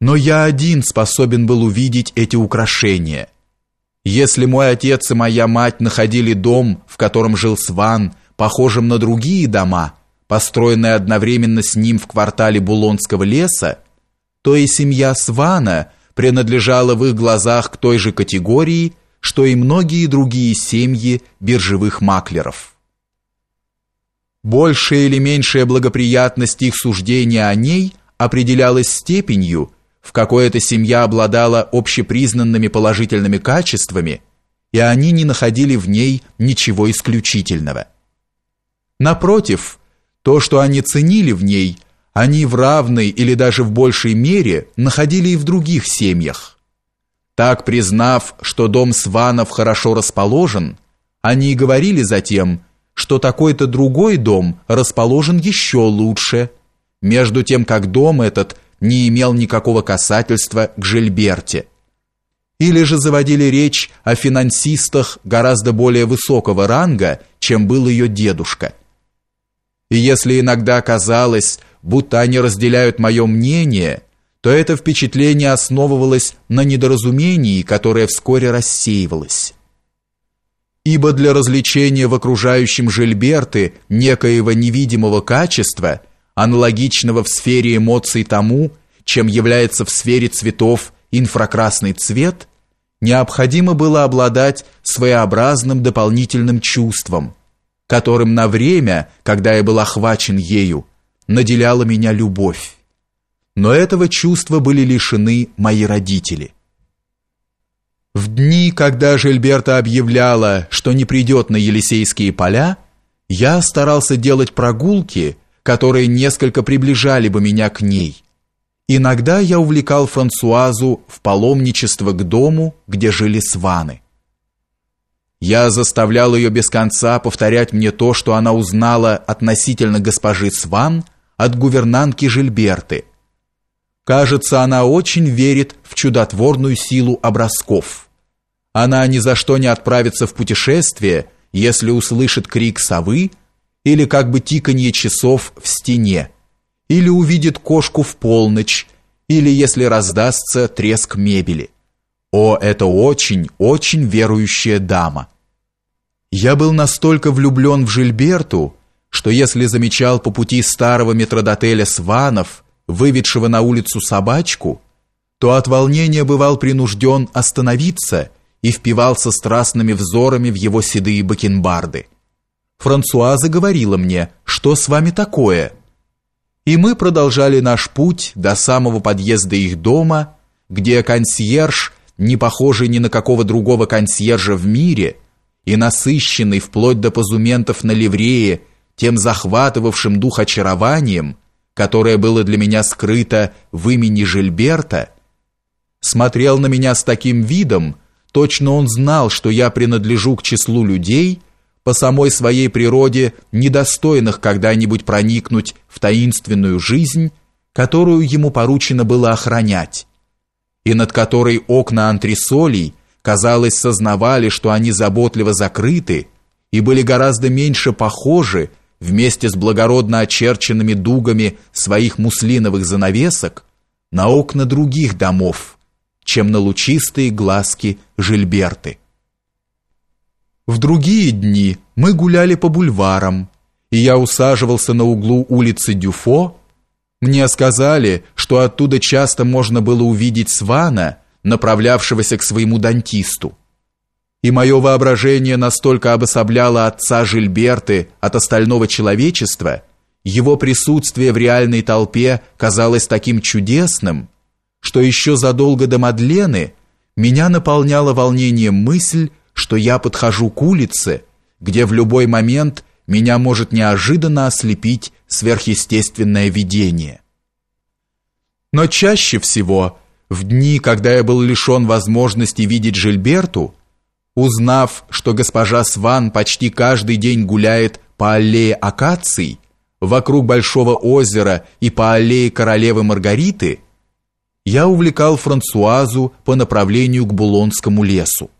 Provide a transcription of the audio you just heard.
Но я один способен был увидеть эти украшения. Если мой отец и моя мать находили дом, в котором жил Сван, похожим на другие дома, построенные одновременно с ним в квартале Булонского леса, то и семья Свана принадлежала в их глазах к той же категории, что и многие другие семьи биржевых маклеров. Большая или меньшая благоприятность их суждения о ней определялась степенью, в какой эта семья обладала общепризнанными положительными качествами, и они не находили в ней ничего исключительного. Напротив, то, что они ценили в ней, они в равной или даже в большей мере находили и в других семьях. Так, признав, что дом Сванов хорошо расположен, они и говорили затем, что такой-то другой дом расположен еще лучше, между тем как дом этот – не имел никакого касательства к Жильберте. Или же заводили речь о финансистах гораздо более высокого ранга, чем был ее дедушка. И если иногда казалось, будто они разделяют мое мнение, то это впечатление основывалось на недоразумении, которое вскоре рассеивалось. Ибо для развлечения в окружающем Жильберты некоего невидимого качества – аналогичного в сфере эмоций тому, чем является в сфере цветов инфракрасный цвет, необходимо было обладать своеобразным дополнительным чувством, которым на время, когда я был охвачен ею, наделяла меня любовь. Но этого чувства были лишены мои родители. В дни, когда Жильберта объявляла, что не придет на Елисейские поля, я старался делать прогулки, которые несколько приближали бы меня к ней. Иногда я увлекал Франсуазу в паломничество к дому, где жили сваны. Я заставлял ее без конца повторять мне то, что она узнала относительно госпожи Сван от гувернантки Жильберты. Кажется, она очень верит в чудотворную силу образков. Она ни за что не отправится в путешествие, если услышит крик совы или как бы тиканье часов в стене, или увидит кошку в полночь, или если раздастся треск мебели. О, это очень, очень верующая дама. Я был настолько влюблен в Жильберту, что если замечал по пути старого метродотеля Сванов, выведшего на улицу собачку, то от волнения бывал принужден остановиться и впивался страстными взорами в его седые бакенбарды. Франсуаза говорила мне, что с вами такое? И мы продолжали наш путь до самого подъезда их дома, где консьерж, не похожий ни на какого другого консьержа в мире, и насыщенный вплоть до позументов на ливрее тем захватывавшим дух очарованием, которое было для меня скрыто в имени Жильберта, смотрел на меня с таким видом, точно он знал, что я принадлежу к числу людей, по самой своей природе недостойных когда-нибудь проникнуть в таинственную жизнь, которую ему поручено было охранять, и над которой окна антресолей, казалось, сознавали, что они заботливо закрыты и были гораздо меньше похожи вместе с благородно очерченными дугами своих муслиновых занавесок на окна других домов, чем на лучистые глазки Жильберты. В другие дни мы гуляли по бульварам, и я усаживался на углу улицы Дюфо. Мне сказали, что оттуда часто можно было увидеть Свана, направлявшегося к своему дантисту. И мое воображение настолько обособляло отца Жильберты от остального человечества, его присутствие в реальной толпе казалось таким чудесным, что еще задолго до Мадлены меня наполняла волнением мысль, что я подхожу к улице, где в любой момент меня может неожиданно ослепить сверхъестественное видение. Но чаще всего, в дни, когда я был лишен возможности видеть Жильберту, узнав, что госпожа Сван почти каждый день гуляет по аллее акаций, вокруг большого озера и по аллее королевы Маргариты, я увлекал Франсуазу по направлению к Булонскому лесу.